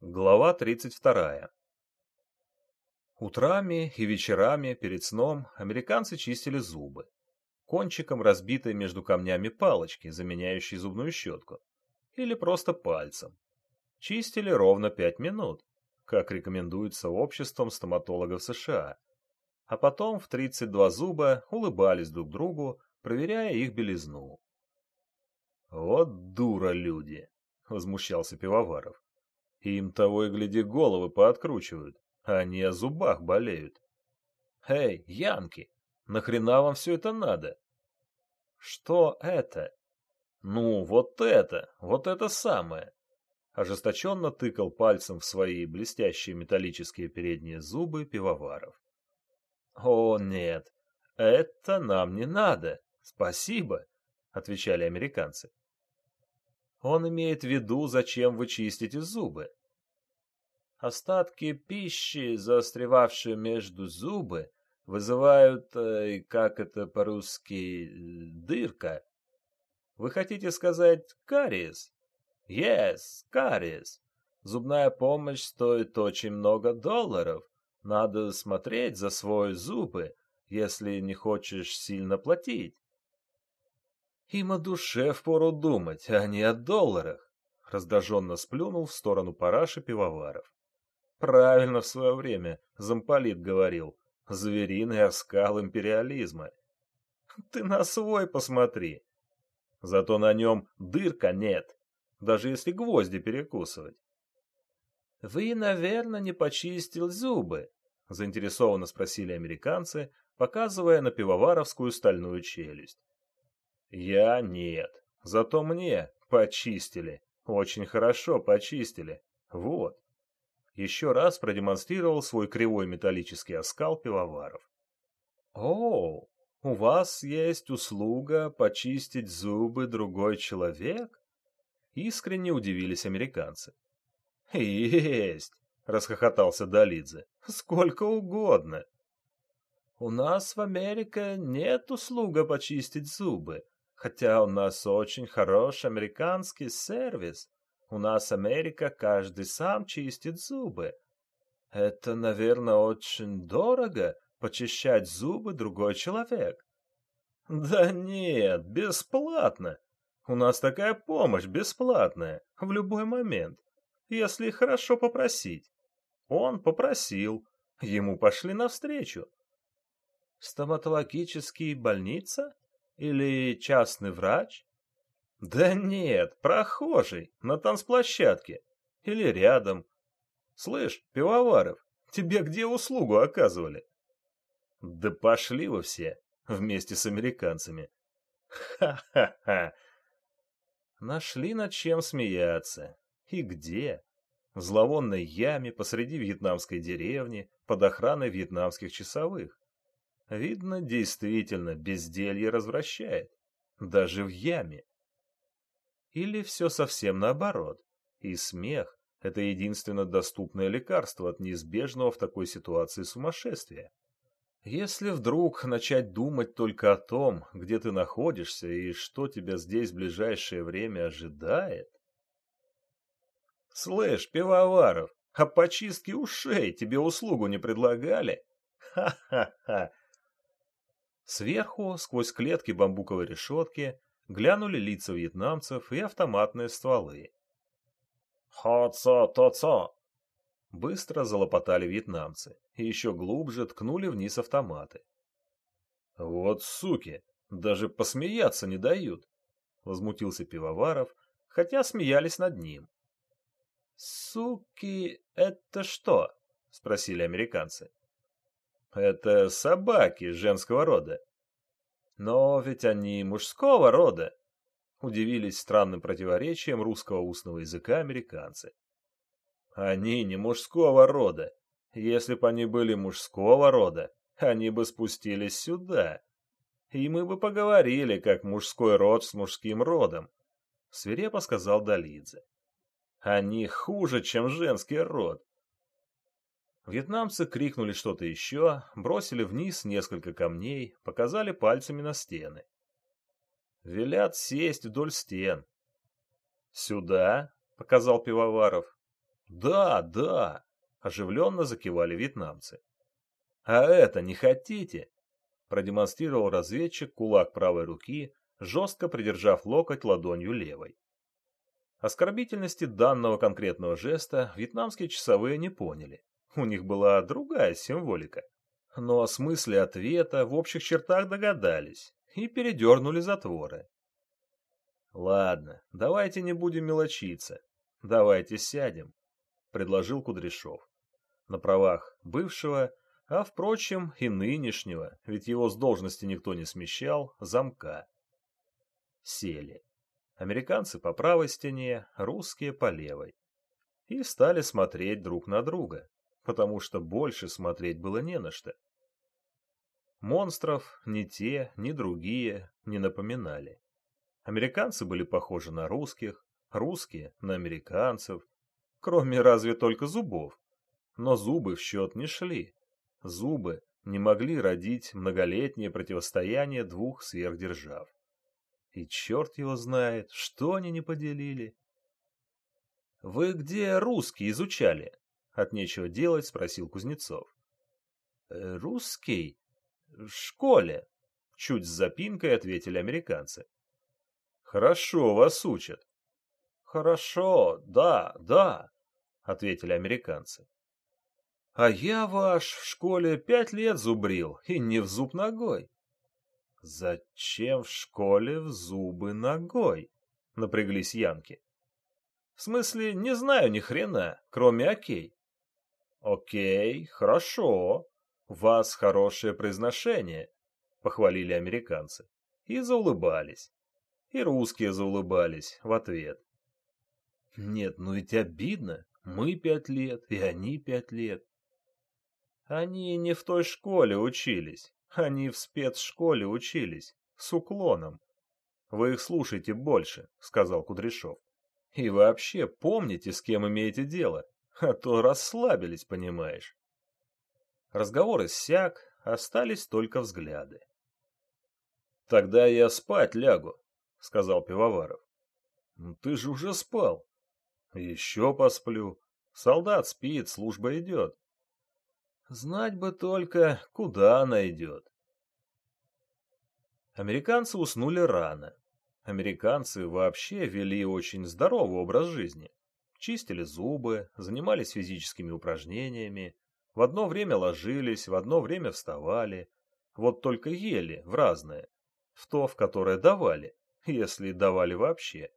Глава 32. Утрами и вечерами перед сном американцы чистили зубы. Кончиком разбитой между камнями палочки, заменяющей зубную щетку. Или просто пальцем. Чистили ровно 5 минут, как рекомендуется обществом стоматологов США. А потом в 32 зуба улыбались друг другу, проверяя их белизну. «Вот дура люди!» — возмущался Пивоваров. Им того и гляди головы пооткручивают, а они о зубах болеют. Эй, янки, нахрена вам все это надо? Что это? Ну, вот это, вот это самое. Ожесточенно тыкал пальцем в свои блестящие металлические передние зубы пивоваров. О, нет, это нам не надо, спасибо, отвечали американцы. Он имеет в виду, зачем вы чистите зубы. Остатки пищи, застревавшие между зубы, вызывают, э, как это по-русски, дырка. Вы хотите сказать кариес? Yes, кариес. Зубная помощь стоит очень много долларов. Надо смотреть за свои зубы, если не хочешь сильно платить. Им о душе впору думать, а не о долларах. Раздраженно сплюнул в сторону параши пивоваров. Правильно в свое время замполит говорил. Звериный оскал империализма. Ты на свой посмотри. Зато на нем дырка нет, даже если гвозди перекусывать. «Вы, наверное, не почистил зубы?» — заинтересованно спросили американцы, показывая на пивоваровскую стальную челюсть. Я нет. Зато мне почистили. Очень хорошо почистили. Вот. Еще раз продемонстрировал свой кривой металлический оскал пивоваров. О, у вас есть услуга почистить зубы другой человек? Искренне удивились американцы. Есть, расхохотался Долидзе. Сколько угодно. У нас в Америке нет услуга почистить зубы, Хотя у нас очень хороший американский сервис. У нас Америка каждый сам чистит зубы. Это, наверное, очень дорого почищать зубы другой человек. Да нет, бесплатно. У нас такая помощь бесплатная, в любой момент, если хорошо попросить. Он попросил, ему пошли навстречу. Стоматологический больница? Или частный врач? Да нет, прохожий, на танцплощадке. Или рядом. Слышь, Пивоваров, тебе где услугу оказывали? Да пошли вы все, вместе с американцами. Ха-ха-ха. Нашли над чем смеяться. И где? В зловонной яме посреди вьетнамской деревни под охраной вьетнамских часовых. Видно, действительно, безделье развращает. Даже в яме. Или все совсем наоборот. И смех — это единственно доступное лекарство от неизбежного в такой ситуации сумасшествия. Если вдруг начать думать только о том, где ты находишься и что тебя здесь в ближайшее время ожидает... Слышь, пивоваров, а по чистке ушей тебе услугу не предлагали? Ха-ха-ха! Сверху, сквозь клетки бамбуковой решетки, глянули лица вьетнамцев и автоматные стволы. «Хо-цо-то-цо!» Быстро залопотали вьетнамцы и еще глубже ткнули вниз автоматы. «Вот суки! Даже посмеяться не дают!» — возмутился Пивоваров, хотя смеялись над ним. «Суки — это что?» — спросили американцы. Это собаки женского рода. Но ведь они мужского рода. Удивились странным противоречием русского устного языка американцы. Они не мужского рода. Если бы они были мужского рода, они бы спустились сюда. И мы бы поговорили, как мужской род с мужским родом, — свирепо сказал Долидзе. Они хуже, чем женский род. Вьетнамцы крикнули что-то еще, бросили вниз несколько камней, показали пальцами на стены. Велят сесть вдоль стен. «Сюда», — показал Пивоваров. Да, да, оживленно закивали вьетнамцы. А это не хотите? Продемонстрировал разведчик кулак правой руки, жестко придержав локоть ладонью левой. Оскорбительности данного конкретного жеста вьетнамские часовые не поняли. У них была другая символика. Но о смысле ответа в общих чертах догадались и передернули затворы. «Ладно, давайте не будем мелочиться. Давайте сядем», — предложил Кудряшов. На правах бывшего, а, впрочем, и нынешнего, ведь его с должности никто не смещал, замка. Сели. Американцы по правой стене, русские по левой. И стали смотреть друг на друга, потому что больше смотреть было не на что. Монстров ни те, ни другие не напоминали. Американцы были похожи на русских, русские на американцев, кроме разве только зубов. Но зубы в счет не шли. Зубы не могли родить многолетнее противостояние двух сверхдержав. И черт его знает, что они не поделили. — Вы где русский изучали? — от нечего делать спросил Кузнецов. «Э, — Русский? В школе, — чуть с запинкой ответили американцы. — Хорошо вас учат. — Хорошо, да, да, — ответили американцы. — А я ваш в школе пять лет зубрил, и не в зуб ногой. Зачем в школе в зубы ногой? Напряглись янки. В смысле, не знаю ни хрена, кроме окей. Окей, хорошо. У вас хорошее произношение, похвалили американцы. И заулыбались. И русские заулыбались в ответ. Нет, ну ведь обидно. Мы пять лет, и они пять лет. Они не в той школе учились, они в спецшколе учились, с уклоном. Вы их слушайте больше, сказал Кудряшов. И вообще помните, с кем имеете дело, а то расслабились, понимаешь. Разговор иссяк, остались только взгляды. Тогда я спать лягу, сказал Пивоваров. «Ну, ты же уже спал. Еще посплю. Солдат спит, служба идет. Знать бы только, куда она идет. Американцы уснули рано. Американцы вообще вели очень здоровый образ жизни. Чистили зубы, занимались физическими упражнениями, в одно время ложились, в одно время вставали, вот только ели в разное, в то, в которое давали, если давали вообще,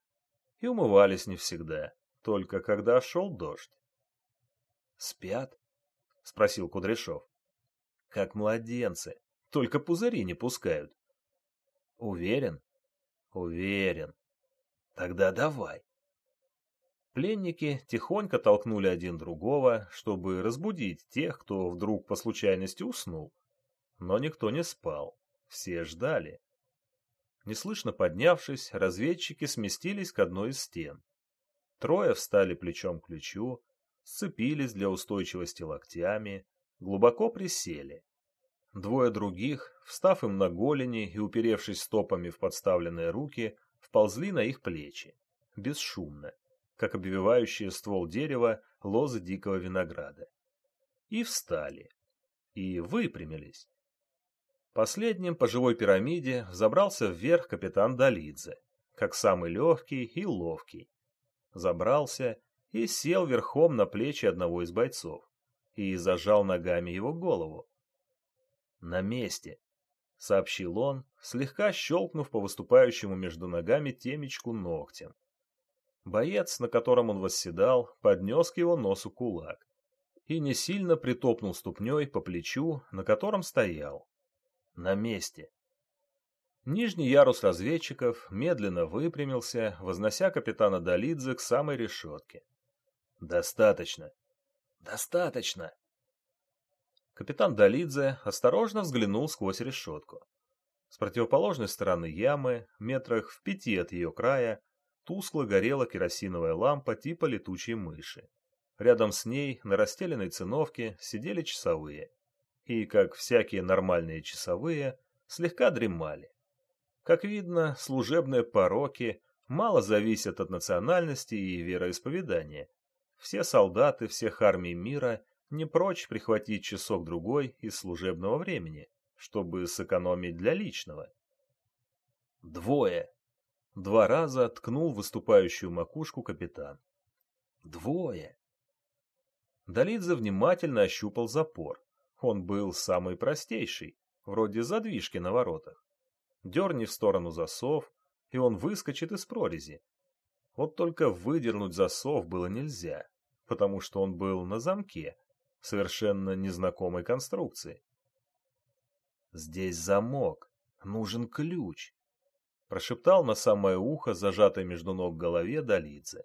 и умывались не всегда, только когда шел дождь. «Спят?» — спросил Кудряшов. «Как младенцы, только пузыри не пускают». «Уверен?» «Уверен. Тогда давай». Пленники тихонько толкнули один другого, чтобы разбудить тех, кто вдруг по случайности уснул. Но никто не спал, все ждали. Неслышно поднявшись, разведчики сместились к одной из стен. Трое встали плечом к плечу, сцепились для устойчивости локтями, глубоко присели. Двое других, встав им на голени и уперевшись стопами в подставленные руки, вползли на их плечи, бесшумно, как обвивающие ствол дерева лозы дикого винограда. И встали. И выпрямились. Последним по живой пирамиде забрался вверх капитан Долидзе, как самый легкий и ловкий. Забрался и сел верхом на плечи одного из бойцов и зажал ногами его голову. «На месте», — сообщил он, слегка щелкнув по выступающему между ногами темечку ногтем. Боец, на котором он восседал, поднес к его носу кулак и не сильно притопнул ступней по плечу, на котором стоял. На месте. Нижний ярус разведчиков медленно выпрямился, вознося капитана Долидзе к самой решетке. «Достаточно! Достаточно!» Капитан Долидзе осторожно взглянул сквозь решетку. С противоположной стороны ямы, метрах в пяти от ее края, тускло горела керосиновая лампа типа летучей мыши. Рядом с ней на расстеленной циновке сидели часовые. И, как всякие нормальные часовые, слегка дремали. Как видно, служебные пороки мало зависят от национальности и вероисповедания, все солдаты всех армий мира не прочь прихватить часок-другой из служебного времени, чтобы сэкономить для личного. Двое. Два раза ткнул выступающую макушку капитан. Двое. Долидзе внимательно ощупал запор. Он был самый простейший, вроде задвижки на воротах. Дерни в сторону засов, и он выскочит из прорези. Вот только выдернуть засов было нельзя, потому что он был на замке, совершенно незнакомой конструкции. «Здесь замок, нужен ключ», — прошептал на самое ухо, зажатой между ног голове Долидзе.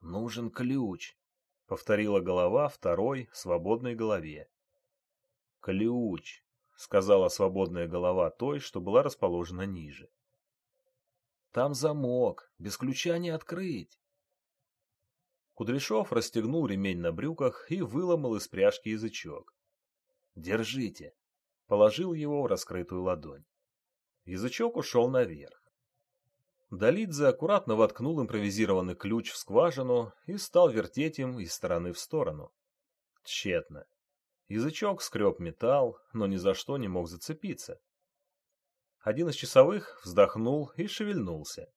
«Нужен ключ», — повторила голова второй, свободной голове. «Ключ», — сказала свободная голова той, что была расположена ниже. «Там замок, без ключа не открыть». Кудряшов расстегнул ремень на брюках и выломал из пряжки язычок. «Держите», — положил его в раскрытую ладонь. Язычок ушел наверх. Долидзе аккуратно воткнул импровизированный ключ в скважину и стал вертеть им из стороны в сторону. Тщетно. Язычок скреб металл, но ни за что не мог зацепиться. Один из часовых вздохнул и шевельнулся.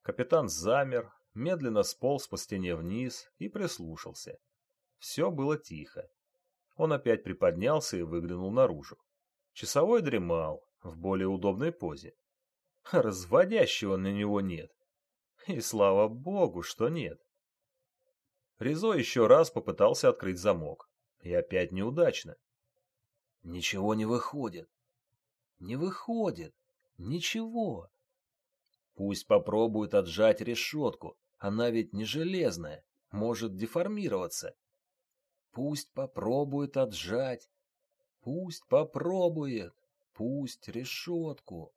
Капитан замер, медленно сполз по стене вниз и прислушался. Все было тихо. Он опять приподнялся и выглянул наружу. Часовой дремал в более удобной позе. Разводящего на него нет. И слава богу, что нет. Ризо еще раз попытался открыть замок. И опять неудачно. Ничего не выходит. Не выходит. Ничего. Пусть попробует отжать решетку. Она ведь не железная, может деформироваться. Пусть попробует отжать. Пусть попробует. Пусть решетку.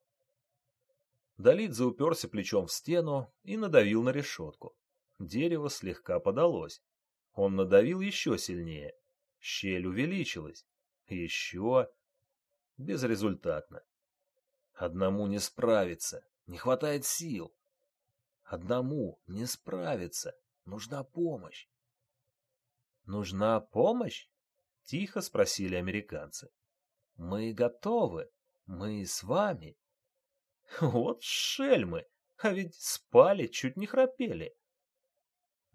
Долидзе уперся плечом в стену и надавил на решетку. Дерево слегка подалось. Он надавил еще сильнее. Щель увеличилась. Еще. Безрезультатно. Одному не справиться. Не хватает сил. Одному не справиться. Нужна помощь. Нужна помощь? Тихо спросили американцы. Мы готовы. Мы с вами. Вот шельмы, а ведь спали, чуть не храпели.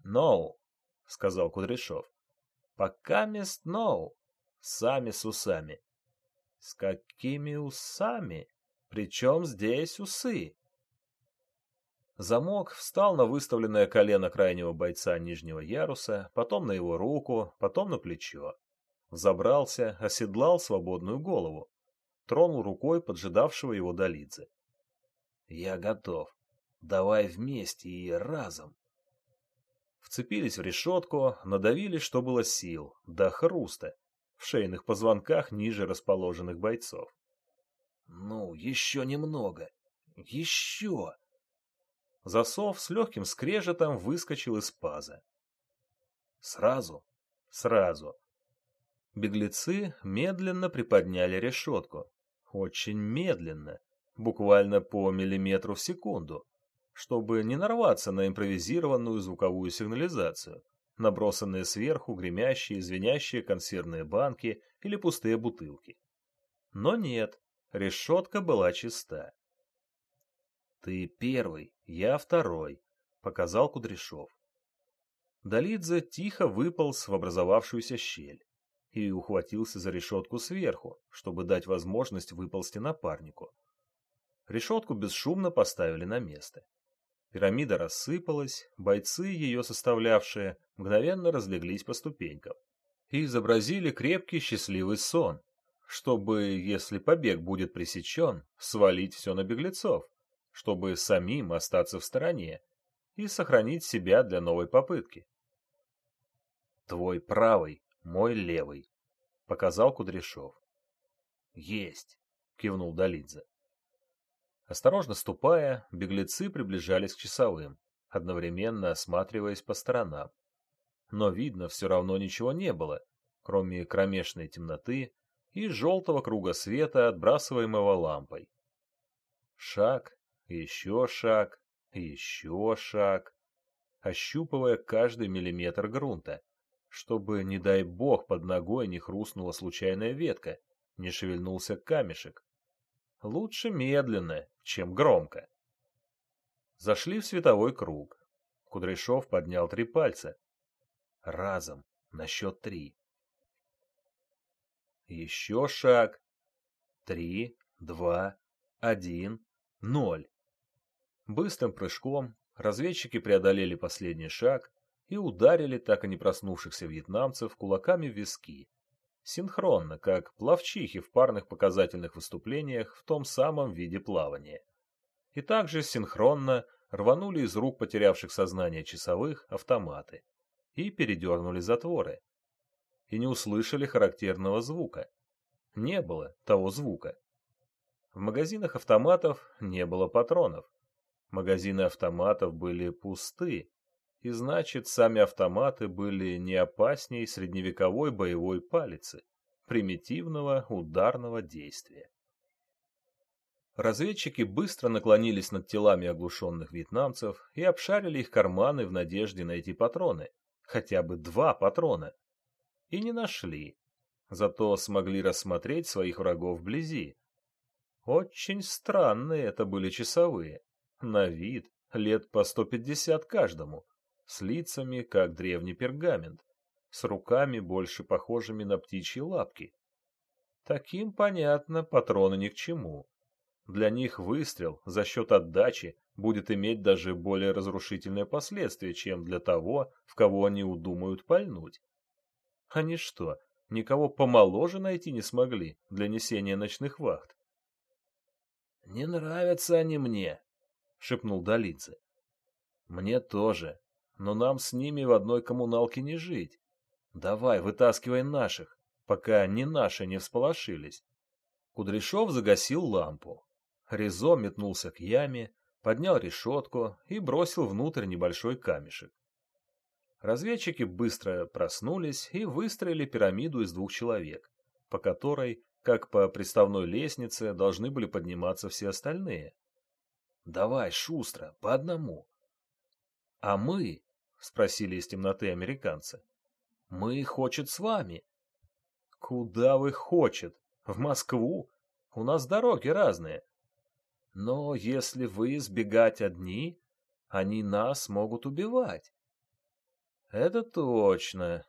«Ноу», — сказал Кудряшов. «Пока мест ноу, сами с усами». «С какими усами? Причем здесь усы?» Замок встал на выставленное колено крайнего бойца нижнего яруса, потом на его руку, потом на плечо. Взобрался, оседлал свободную голову. Тронул рукой поджидавшего его Долидзе. Я готов. Давай вместе и разом. Вцепились в решетку, надавили, что было сил, до хруста, в шейных позвонках ниже расположенных бойцов. Ну, еще немного. Еще. Засов с легким скрежетом выскочил из паза. Сразу? Сразу. Беглецы медленно приподняли решетку. Очень медленно буквально по миллиметру в секунду, чтобы не нарваться на импровизированную звуковую сигнализацию, набросанные сверху гремящие, звенящие консервные банки или пустые бутылки. Но нет, решетка была чиста. «Ты первый, я второй», — показал Кудряшов. Долидзе тихо выполз в образовавшуюся щель и ухватился за решетку сверху, чтобы дать возможность выползти напарнику. Решетку бесшумно поставили на место. Пирамида рассыпалась, бойцы, ее составлявшие, мгновенно разлеглись по ступенькам и изобразили крепкий счастливый сон, чтобы, если побег будет пресечен, свалить все на беглецов, чтобы самим остаться в стороне и сохранить себя для новой попытки. «Твой правый, мой левый», — показал Кудряшов. «Есть», — кивнул Долидзе. Осторожно ступая, беглецы приближались к часовым, одновременно осматриваясь по сторонам. Но видно все равно ничего не было, кроме кромешной темноты и желтого круга света, отбрасываемого лампой. Шаг, еще шаг, еще шаг. ощупывая каждый миллиметр грунта, чтобы, не дай бог, под ногой не хрустнула случайная ветка, не шевельнулся камешек. Лучше медленно, чем громко. Зашли в световой круг. Кудряшов поднял три пальца. Разом, на счет три. Еще шаг. Три, два, один, ноль. Быстрым прыжком разведчики преодолели последний шаг и ударили так и не проснувшихся вьетнамцев кулаками в виски. Синхронно, как плавчихи в парных показательных выступлениях в том самом виде плавания. И также синхронно рванули из рук потерявших сознание часовых автоматы и передернули затворы. И не услышали характерного звука. Не было того звука. В магазинах автоматов не было патронов. Магазины автоматов были пусты, и значит, сами автоматы были не опасней средневековой боевой палицы, примитивного ударного действия. Разведчики быстро наклонились над телами оглушенных вьетнамцев и обшарили их карманы в надежде найти патроны, хотя бы два патрона. И не нашли, зато смогли рассмотреть своих врагов вблизи. Очень странные это были часовые, на вид лет по 150 каждому, с лицами, как древний пергамент, с руками, больше похожими на птичьи лапки. Таким, понятно, патроны ни к чему. Для них выстрел за счет отдачи будет иметь даже более разрушительные последствия, чем для того, в кого они удумают пальнуть. Они что, никого помоложе найти не смогли для несения ночных вахт? «Не нравятся они мне», — шепнул Долидзе. «Мне тоже, но нам с ними в одной коммуналке не жить. Давай, вытаскивай наших, пока не наши не всполошились». Кудряшов загасил лампу. Резо метнулся к яме, поднял решетку и бросил внутрь небольшой камешек. Разведчики быстро проснулись и выстроили пирамиду из двух человек, по которой, как по приставной лестнице, должны были подниматься все остальные. «Давай, шустро, по одному». «А мы?» — спросили из темноты американцы. «Мы, хочет, с вами». «Куда вы хочет? В Москву? У нас дороги разные. Но если вы сбегать одни, они нас могут убивать. Это точно.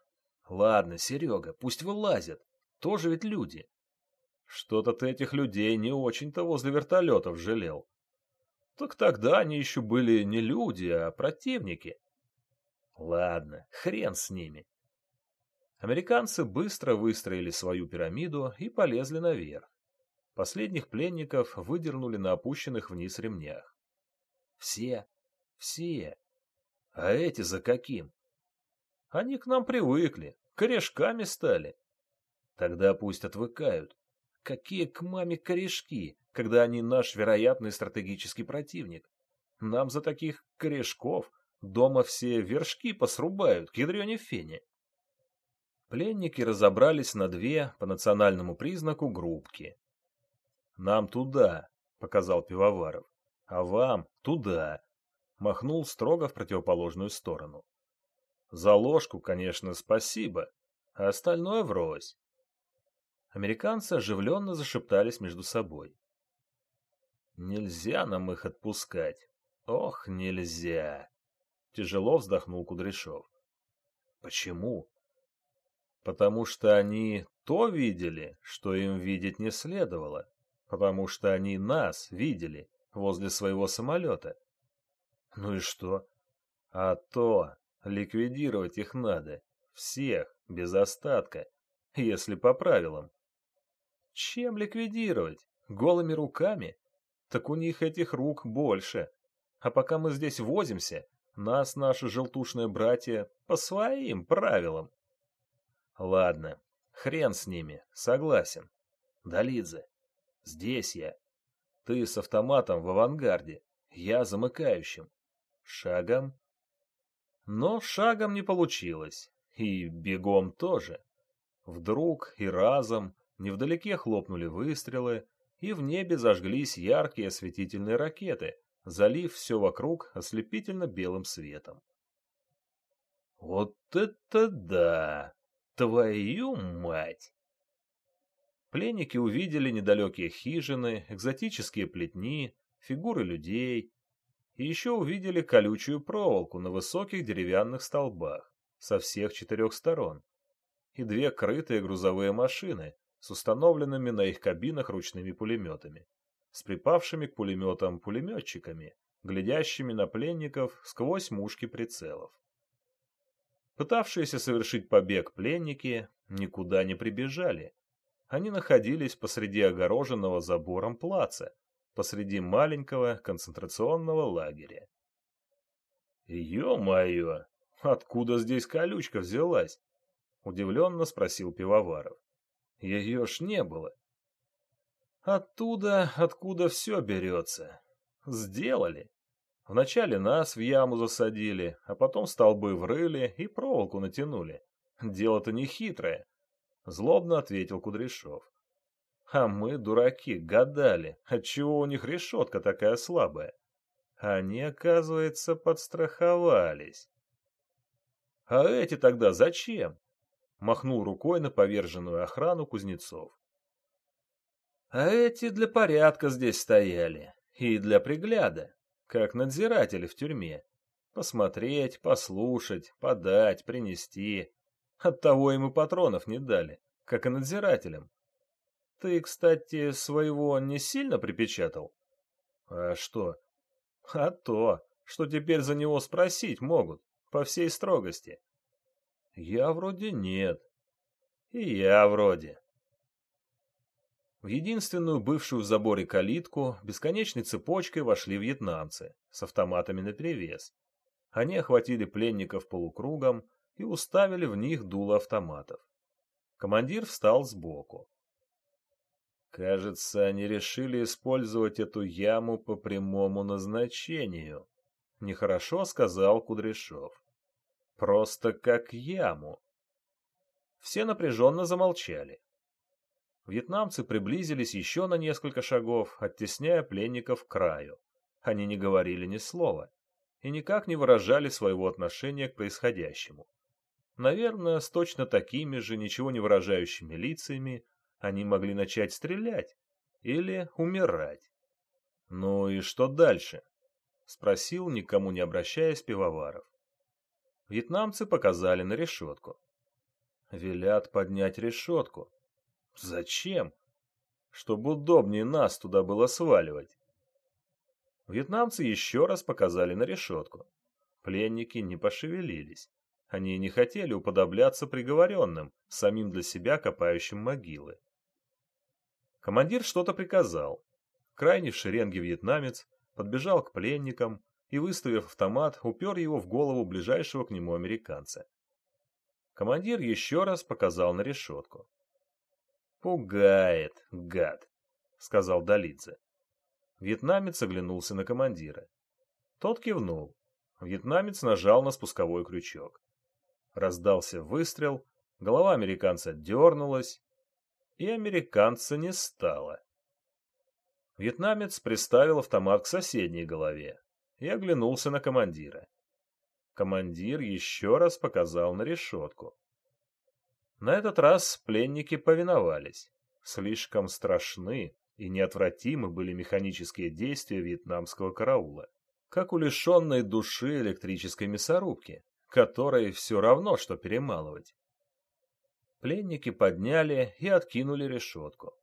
Ладно, Серега, пусть вылазят. Тоже ведь люди. Что-то ты этих людей не очень-то возле вертолетов жалел. Так тогда они еще были не люди, а противники. Ладно, хрен с ними. Американцы быстро выстроили свою пирамиду и полезли наверх. Последних пленников выдернули на опущенных вниз ремнях. Все, все. А эти за каким? Они к нам привыкли, корешками стали. Тогда пусть отвыкают. Какие к маме корешки, когда они наш вероятный стратегический противник? Нам за таких корешков дома все вершки посрубают к ядрене фене. Пленники разобрались на две по национальному признаку группки. «Нам туда», — показал Пивоваров. «А вам туда», — махнул строго в противоположную сторону. «За ложку, конечно, спасибо, а остальное врозь». Американцы оживленно зашептались между собой. «Нельзя нам их отпускать. Ох, нельзя!» Тяжело вздохнул Кудряшов. «Почему?» «Потому что они то видели, что им видеть не следовало потому что они нас видели возле своего самолета. Ну и что? А то ликвидировать их надо, всех, без остатка, если по правилам. Чем ликвидировать? Голыми руками? Так у них этих рук больше. А пока мы здесь возимся, нас наши желтушные братья по своим правилам. Ладно, хрен с ними, согласен. Долидзе, Здесь я. Ты с автоматом в авангарде, я замыкающим. Шагом? Но шагом не получилось, и бегом тоже. Вдруг и разом невдалеке хлопнули выстрелы, и в небе зажглись яркие осветительные ракеты, залив все вокруг ослепительно белым светом. Вот это да! Твою мать! Пленники увидели недалекие хижины, экзотические плетни, фигуры людей, и еще увидели колючую проволоку на высоких деревянных столбах со всех четырех сторон и две крытые грузовые машины с установленными на их кабинах ручными пулеметами, с припавшими к пулеметам пулеметчиками, глядящими на пленников сквозь мушки прицелов. Пытавшиеся совершить побег пленники никуда не прибежали. Они находились посреди огороженного забором плаца, посреди маленького концентрационного лагеря. «Ё-моё! Откуда здесь колючка взялась?» — удивленно спросил Пивоваров. «Ее ж не было». «Оттуда, откуда все берется. Сделали. Вначале нас в яму засадили, а потом столбы врыли и проволоку натянули. Дело-то не хитрое», — злобно ответил Кудряшов. А мы, дураки, гадали, отчего у них решетка такая слабая. Они, оказывается, подстраховались. А эти тогда зачем? Махнул рукой на поверженную охрану Кузнецов. А эти для порядка здесь стояли. И для пригляда, как надзиратели в тюрьме. Посмотреть, послушать, подать, принести. Оттого им и патронов не дали, как и надзирателям. Ты, кстати, своего не сильно припечатал? А что? А то, что теперь за него спросить могут, по всей строгости. Я вроде нет. И я вроде. В единственную бывшую в заборе калитку бесконечной цепочкой вошли вьетнамцы с автоматами наперевес. Они охватили пленников полукругом и уставили в них дуло автоматов. Командир встал сбоку. Кажется, они решили использовать эту яму по прямому назначению. Нехорошо сказал Кудряшов. Просто как яму. Все напряженно замолчали. Вьетнамцы приблизились еще на несколько шагов, оттесняя пленников к краю. Они не говорили ни слова и никак не выражали своего отношения к происходящему. Наверное, с точно такими же ничего не выражающими лицами они могли начать стрелять или умирать. «Ну и что дальше?» — спросил, никому не обращаясь, пивоваров. Вьетнамцы показали на решетку. Велят поднять решетку. Зачем? Чтобы удобнее нас туда было сваливать. Вьетнамцы еще раз показали на решетку. Пленники не пошевелились. Они не хотели уподобляться приговоренным, самим для себя копающим могилы. Командир что-то приказал. Крайний в шеренге вьетнамец подбежал к пленникам и, выставив автомат, упер его в голову ближайшего к нему американца. Командир еще раз показал на решетку. «Пугает, гад», — сказал Долидзе. Вьетнамец оглянулся на командира. Тот кивнул. Вьетнамец нажал на спусковой крючок. Раздался выстрел, голова американца дернулась, и американца не стало. Вьетнамец приставил автомат к соседней голове и оглянулся на командира. Командир еще раз показал на решетку. На этот раз пленники повиновались. Слишком страшны и неотвратимы были механические действия вьетнамского караула, как у лишенной души электрической мясорубки, которой все равно, что перемалывать. Пленники подняли и откинули решетку.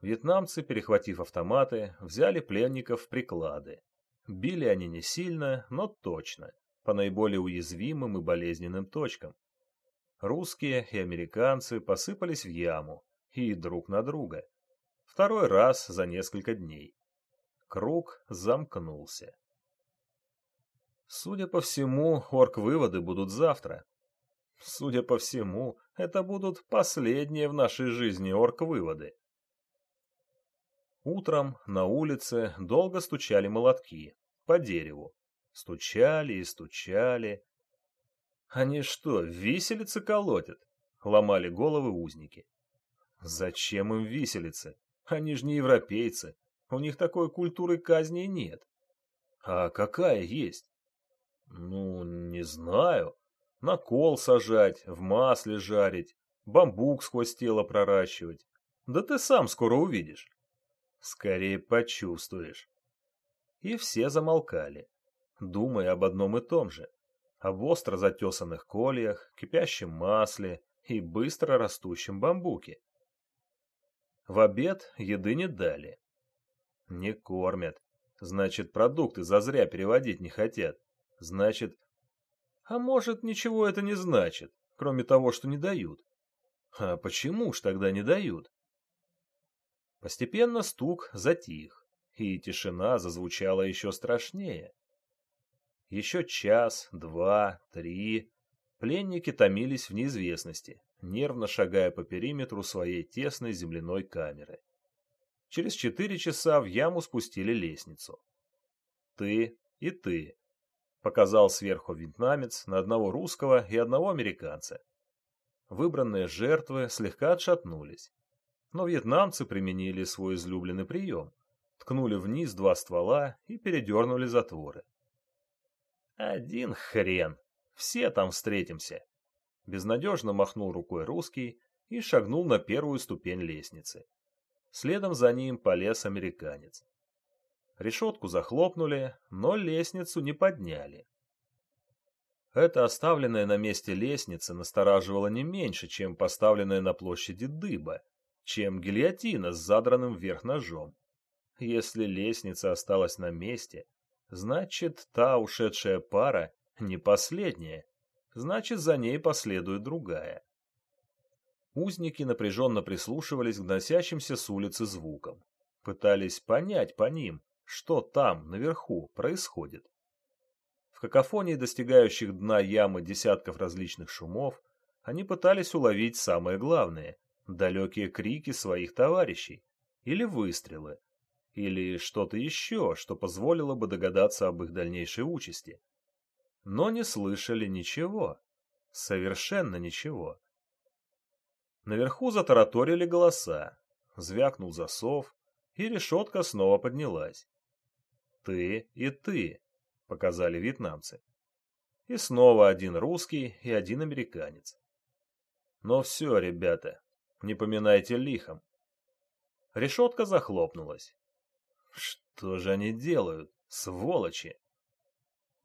Вьетнамцы, перехватив автоматы, взяли пленников в приклады. Били они не сильно, но точно, по наиболее уязвимым и болезненным точкам. Русские и американцы посыпались в яму и друг на друга. Второй раз за несколько дней. Круг замкнулся. Судя по всему, орг-выводы будут завтра, Судя по всему, это будут последние в нашей жизни орг-выводы. Утром на улице долго стучали молотки по дереву. Стучали и стучали. Они что, виселицы колотят? Ломали головы узники. Зачем им виселицы? Они же не европейцы. У них такой культуры казни нет. А какая есть? Ну, не знаю. На кол сажать, в масле жарить, бамбук сквозь тело проращивать. Да ты сам скоро увидишь. Скорее почувствуешь. И все замолкали, думая об одном и том же. Об остро затесанных кольях, кипящем масле и быстро растущем бамбуке. В обед еды не дали. Не кормят. Значит, продукты зазря переводить не хотят. Значит... А может, ничего это не значит, кроме того, что не дают. А почему ж тогда не дают? Постепенно стук затих, и тишина зазвучала еще страшнее. Еще час, два, три. Пленники томились в неизвестности, нервно шагая по периметру своей тесной земляной камеры. Через четыре часа в яму спустили лестницу. «Ты и ты», — показал сверху вьетнамец на одного русского и одного американца. Выбранные жертвы слегка отшатнулись. Но вьетнамцы применили свой излюбленный прием. Ткнули вниз два ствола и передернули затворы. «Один хрен! Все там встретимся!» Безнадежно махнул рукой русский и шагнул на первую ступень лестницы. Следом за ним полез американец. Решетку захлопнули, но лестницу не подняли. Эта оставленная на месте лестница настораживала не меньше, чем поставленная на площади дыба, чем гильотина с задранным вверх ножом. Если лестница осталась на месте, значит, та ушедшая пара не последняя, значит, за ней последует другая. Узники напряженно прислушивались к доносящимся с улицы звукам. Пытались понять по ним, что там, наверху, происходит. В какофонии достигающих дна ямы десятков различных шумов они пытались уловить самое главное – далекие крики своих товарищей, или выстрелы, или что-то еще, что позволило бы догадаться об их дальнейшей участи. Но не слышали ничего. Совершенно ничего. Наверху затараторили голоса, звякнул засов, и решетка снова поднялась. «Ты и ты», — показали вьетнамцы. И снова один русский и один американец. Но все, ребята, не поминайте лихом. Решетка захлопнулась. Что же они делают, сволочи?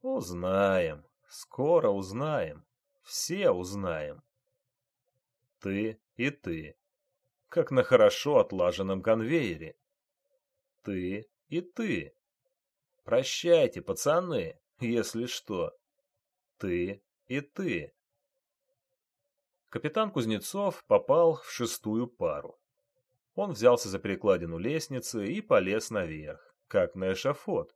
Узнаем, скоро узнаем, все узнаем. Ты и ты. Как на хорошо отлаженном конвейере. Ты и ты. Прощайте, пацаны, если что. Ты и ты. Капитан Кузнецов попал в шестую пару. Он взялся за перекладину лестницы и полез наверх, как на эшафот.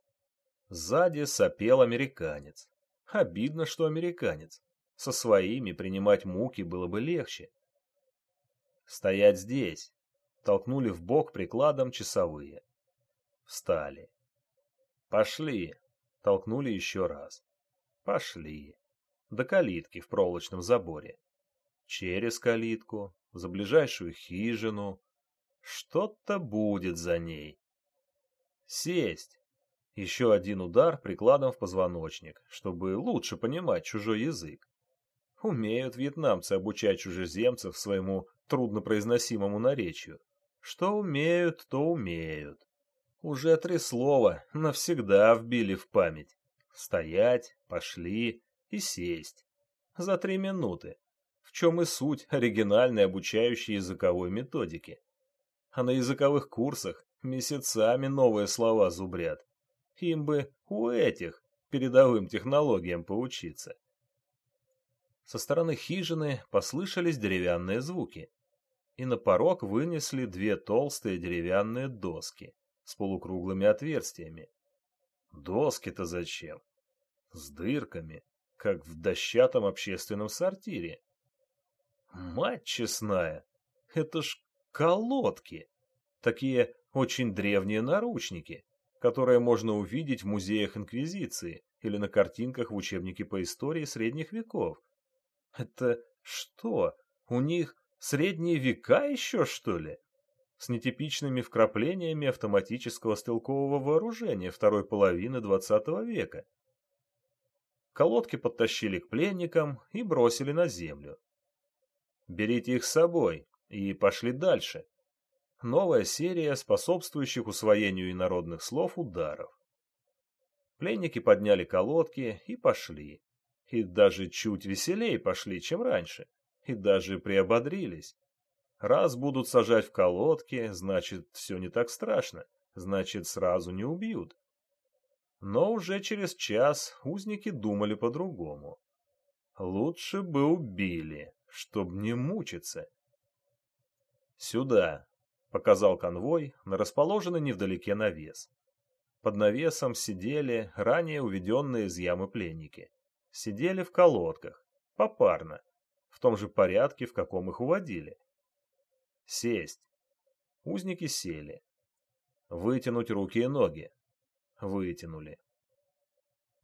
Сзади сопел американец. Обидно, что американец. Со своими принимать муки было бы легче. «Стоять здесь!» Толкнули в бок прикладом часовые. Встали. «Пошли!» Толкнули еще раз. «Пошли!» До калитки в проволочном заборе. Через калитку, за ближайшую хижину. Что-то будет за ней. Сесть. Еще один удар прикладом в позвоночник, чтобы лучше понимать чужой язык. Умеют вьетнамцы обучать чужеземцев своему труднопроизносимому наречию. Что умеют, то умеют. Уже три слова навсегда вбили в память. Стоять, пошли и сесть. За три минуты. В чем и суть оригинальной обучающей языковой методики. А на языковых курсах месяцами новые слова зубрят. Им бы у этих передовым технологиям поучиться. Со стороны хижины послышались деревянные звуки и на порог вынесли две толстые деревянные доски с полукруглыми отверстиями. Доски-то зачем? С дырками, как в дощатом общественном сортире. Мать честная, это ж колодки, такие очень древние наручники, которые можно увидеть в музеях Инквизиции или на картинках в учебнике по истории средних веков. Это что, у них Средние века еще, что ли? С нетипичными вкраплениями автоматического стрелкового вооружения второй половины XX века. Колодки подтащили к пленникам и бросили на землю. Берите их с собой и пошли дальше. Новая серия способствующих усвоению инородных слов ударов. Пленники подняли колодки и пошли. И даже чуть веселее пошли, чем раньше. И даже приободрились. Раз будут сажать в колодки, значит, все не так страшно. Значит, сразу не убьют. Но уже через час узники думали по-другому. Лучше бы убили, чтоб не мучиться. «Сюда», — показал конвой на расположенный невдалеке навес. Под навесом сидели ранее уведенные из ямы пленники. Сидели в колодках, попарно, в том же порядке, в каком их уводили. Сесть. Узники сели. Вытянуть руки и ноги. Вытянули.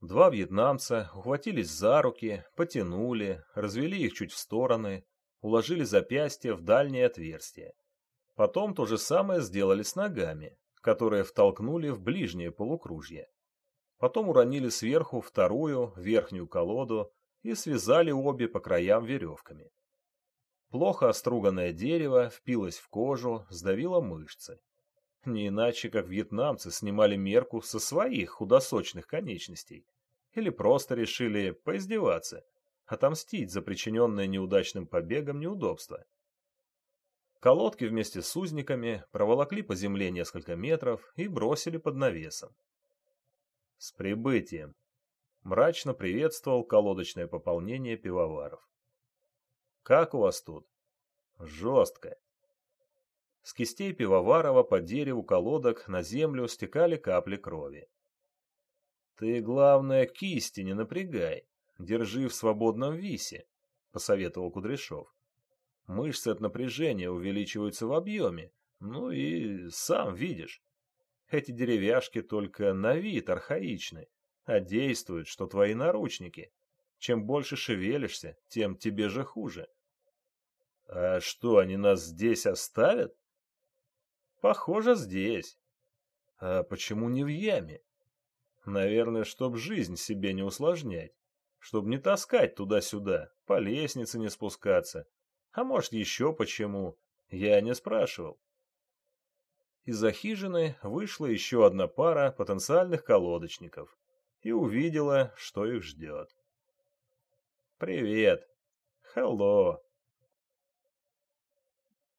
Два вьетнамца ухватились за руки, потянули, развели их чуть в стороны, уложили запястья в дальнее отверстие. Потом то же самое сделали с ногами, которые втолкнули в ближнее полукружье. Потом уронили сверху вторую, верхнюю колоду и связали обе по краям веревками. Плохо оструганное дерево впилось в кожу, сдавило мышцы. Не иначе, как вьетнамцы снимали мерку со своих худосочных конечностей. Или просто решили поиздеваться, отомстить за причиненное неудачным побегом неудобство. Колодки вместе с узниками проволокли по земле несколько метров и бросили под навесом. «С прибытием!» — мрачно приветствовал колодочное пополнение пивоваров. «Как у вас тут?» «Жестко. С кистей Пивоварова по дереву колодок на землю стекали капли крови. «Ты, главное, кисти не напрягай, держи в свободном висе», — посоветовал Кудряшов. «Мышцы от напряжения увеличиваются в объеме, ну и сам видишь. Эти деревяшки только на вид архаичны, а действуют, что твои наручники. Чем больше шевелишься, тем тебе же хуже». «А что, они нас здесь оставят?» Похоже, здесь. А почему не в яме? Наверное, чтоб жизнь себе не усложнять. Чтоб не таскать туда-сюда, по лестнице не спускаться. А может, еще почему? Я не спрашивал. Из-за хижины вышла еще одна пара потенциальных колодочников и увидела, что их ждет. «Привет! Хелло!»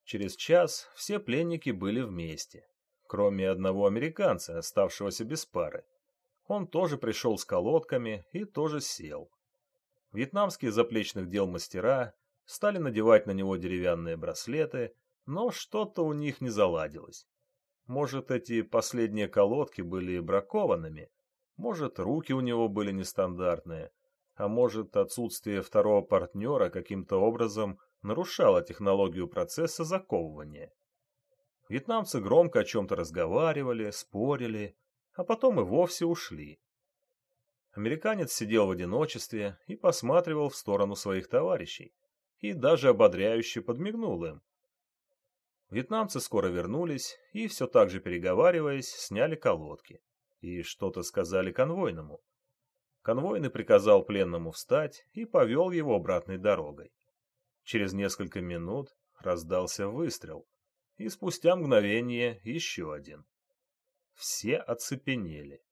Через час все пленники были вместе, кроме одного американца, оставшегося без пары. Он тоже пришел с колодками и тоже сел. Вьетнамские заплечных дел мастера стали надевать на него деревянные браслеты, но что-то у них не заладилось. Может, эти последние колодки были бракованными, может, руки у него были нестандартные, а может, отсутствие второго партнера каким-то образом нарушала технологию процесса заковывания. Вьетнамцы громко о чем-то разговаривали, спорили, а потом и вовсе ушли. Американец сидел в одиночестве и посматривал в сторону своих товарищей, и даже ободряюще подмигнул им. Вьетнамцы скоро вернулись и, все так же переговариваясь, сняли колодки и что-то сказали конвойному. Конвойный приказал пленному встать и повел его обратной дорогой. Через несколько минут раздался выстрел, и спустя мгновение еще один. Все оцепенели.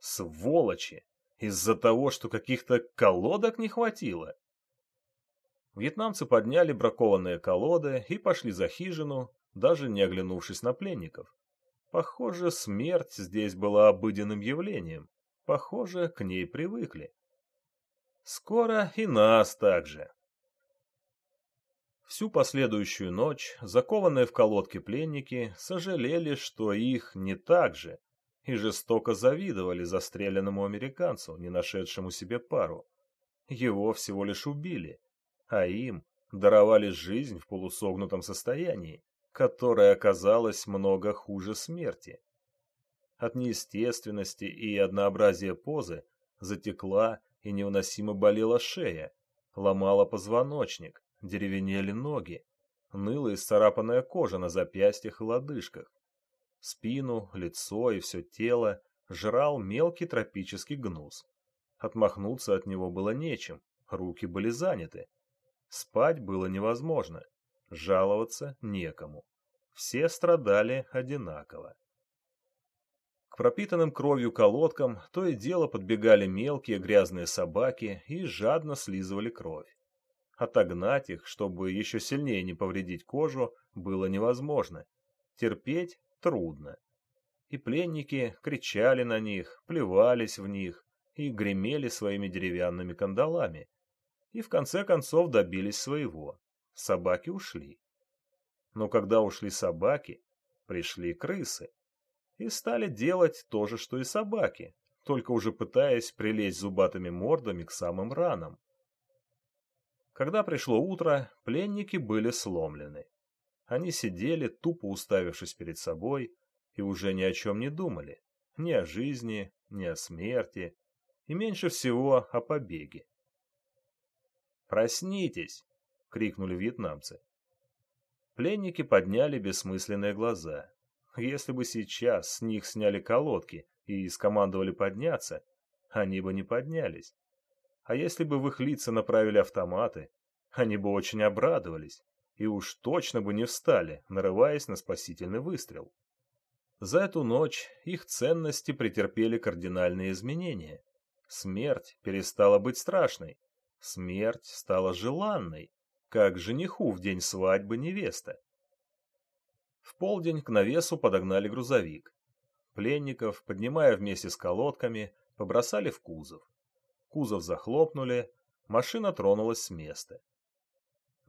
Сволочи! Из-за того, что каких-то колодок не хватило. Вьетнамцы подняли бракованные колоды и пошли за хижину, даже не оглянувшись на пленников. Похоже, смерть здесь была обыденным явлением. Похоже, к ней привыкли. Скоро и нас также. Всю последующую ночь закованные в колодки пленники сожалели, что их не так же, и жестоко завидовали застреленному американцу, не нашедшему себе пару. Его всего лишь убили, а им даровали жизнь в полусогнутом состоянии, которое оказалось много хуже смерти. От неестественности и однообразия позы затекла и невыносимо болела шея, ломала позвоночник, деревенели ноги, ныла исцарапанная кожа на запястьях и лодыжках. Спину, лицо и все тело жрал мелкий тропический гнус. Отмахнуться от него было нечем, руки были заняты. Спать было невозможно, жаловаться некому. Все страдали одинаково. К пропитанным кровью колодкам то и дело подбегали мелкие грязные собаки и жадно слизывали кровь. Отогнать их, чтобы еще сильнее не повредить кожу, было невозможно. Терпеть трудно. И пленники кричали на них, плевались в них и гремели своими деревянными кандалами. И в конце концов добились своего. Собаки ушли. Но когда ушли собаки, пришли крысы и стали делать то же, что и собаки, только уже пытаясь прилезть зубатыми мордами к самым ранам. Когда пришло утро, пленники были сломлены. Они сидели, тупо уставившись перед собой, и уже ни о чем не думали, ни о жизни, ни о смерти, и меньше всего о побеге. «Проснитесь!» — крикнули вьетнамцы. Пленники подняли бессмысленные глаза. Если бы сейчас с них сняли колодки и скомандовали подняться, они бы не поднялись. А если бы в их лица направили автоматы, они бы очень обрадовались и уж точно бы не встали, нарываясь на спасительный выстрел. За эту ночь их ценности претерпели кардинальные изменения. Смерть перестала быть страшной, смерть стала желанной, как жениху в день свадьбы невеста. В полдень к навесу подогнали грузовик. Пленников, поднимая вместе с колодками, побросали в кузов. Кузов захлопнули, машина тронулась с места.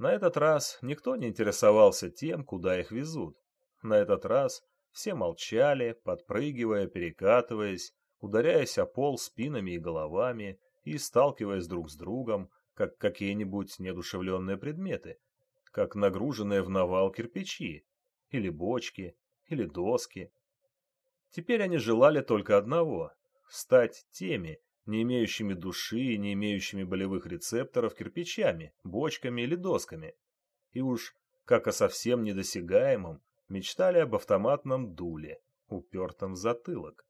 На этот раз никто не интересовался тем, куда их везут. На этот раз все молчали, подпрыгивая, перекатываясь, ударяясь о пол спинами и головами и сталкиваясь друг с другом, как какие-нибудь недушевленные предметы, как нагруженные в навал кирпичи, или бочки, или доски. Теперь они желали только одного — стать теми, не имеющими души и не имеющими болевых рецепторов кирпичами, бочками или досками. И уж, как о совсем недосягаемом, мечтали об автоматном дуле, упертом в затылок.